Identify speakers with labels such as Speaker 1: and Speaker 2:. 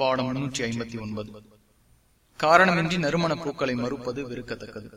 Speaker 1: பாடம் முன்னூற்றி ஐம்பத்தி ஒன்பது. காரணமின்றி நறுமண பூக்களை மறுப்பது வெறுக்கத்தக்கது.